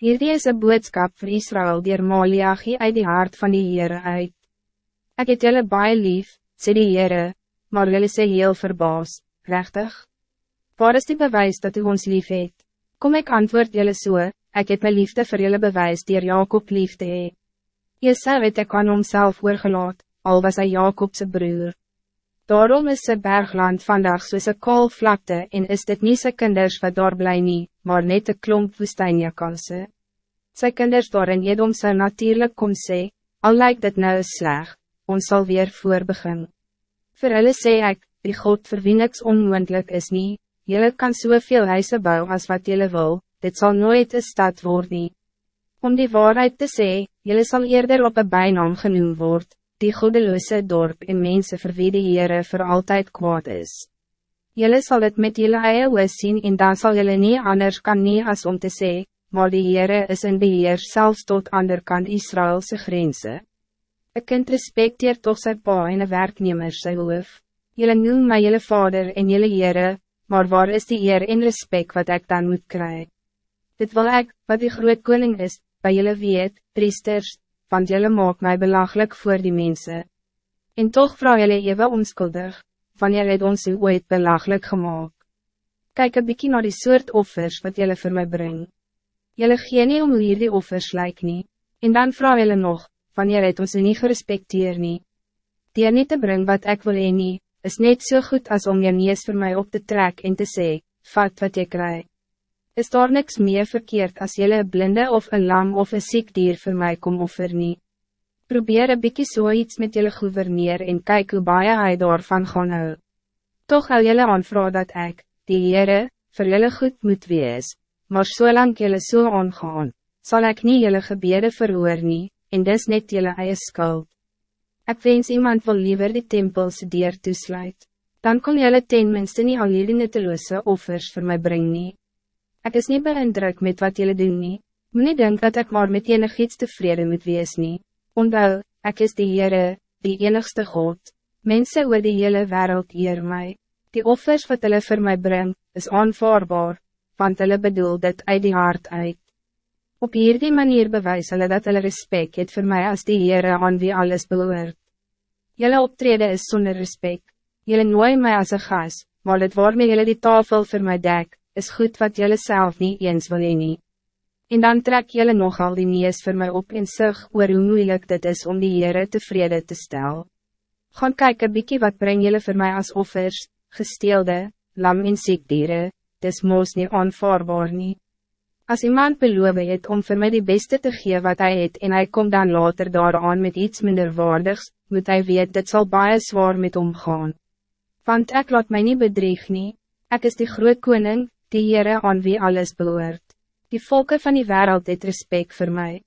Hierdie is een boodskap voor Israël dier Maliachi uit die hart van die Heere uit. Ik het jullie baie lief, sê die Heere, maar jullie sê heel verbaas, rechtig? Waar is die bewijs dat u ons lief het? Kom ik antwoord jullie so, ik het mijn liefde voor jullie bewijs dier Jacob liefde he. Jesaw het ek aan homself oorgelaat, al was hij Jacobse broer. Daarom is sy bergland vandaag soos een kool vlakte en is dit niet sy kinders wat daar bly nie, maar net een klomp woestijnjakalse. Sy kinders daar in Edom sal natuurlijk kom sê, al lyk dit nou sleg, ons zal weer voorbegin. Voor hulle sê ek, die God vir wie niks onmoendlik is nie, jylle kan soveel huise bou als wat jylle wil, dit zal nooit een stad worden. Om die waarheid te sê, jylle sal eerder op een bijnaam genoemd worden die goddeloze dorp en mensen vir wie die Heere voor altijd kwaad is. Jullie zal het met jullie eie oos zien en dan zal jullie niet anders kan nie as om te sê, maar die Heere is in beheer zelfs tot ander kant Israëlse grenzen. Een kind respecteer toch zijn pa en een werknemer sy hoof. Jullie noem my jullie vader en jullie Heere, maar waar is die eer en respect wat ik dan moet krijgen? Dit wil ik, wat die groot koning is, bij jullie weet, priesters, want jullie maak mij belachelijk voor die mensen. En toch vrouw jullie even onschuldig, van jullie het ons ooit belachelijk gemaakt. Kijk een naar die soort offers wat jullie voor mij brengen. Jullie gee nie om hier die offers lyk nie. En dan vrouw jullie nog, van jullie het ons niet gerespecteer nie. Die niet te brengen wat ik wil en nie, is net zo so goed als om je niet voor mij op te trek en te zeggen, vat wat je krijgt is daar niks meer verkeerd als jullie een blinde of een lam of een ziek dier voor mij kom offer nie. Probeer een bykie zoiets met jullie gouverneur en kijk hoe baie hy daarvan gaan hou. Toch hou jullie aanvra dat ik, die Heere, voor jullie goed moet wees, maar so jullie zo so aangaan, zal ik niet jullie gebede verhoor nie, en dis net jullie eie skuld. Ik wens iemand wil liever die tempels dier toesluit, dan kon jullie tenminste niet al jullie netteloze offers voor mij brengen. Ik is niet beïndruk met wat jullie doen nie. Moet nie denk dat ik maar met enig iets tevreden moet wees nie. Onthou, ek is die Heere, die enigste God. Mensen oor die hele wereld eer mij. Die offers wat hulle voor mij brengen, is aanvaarbaar, want hulle bedoel dit uit die hart uit. Op hierdie manier bewys hulle dat hulle respect het voor mij als die Heere aan wie alles behoort. Julle optreden is zonder respect. Julle nooi mij als een gas, maar het waarmee julle die tafel voor mij dek, is goed wat jullie zelf niet eens wil nie. En dan trek jullie nogal die nees voor mij op en zeg oor hoe moeilijk dit is om die Heere tevreden te stellen. Gaan kyk een bykie wat breng jullie voor mij als offers, gesteelde, lam en ziekdieren, dis moos nie aanvaarbaar nie. As iemand beloof het om voor mij die beste te geven wat hij het en hij komt dan later daaraan met iets minder waardigs, moet hij weet dit zal baie zwaar met omgaan. Want ik laat mij niet bedrieg nie, ek is die groot koning, die Heere aan wie alles behoort. Die volken van die wereld het respect voor mij.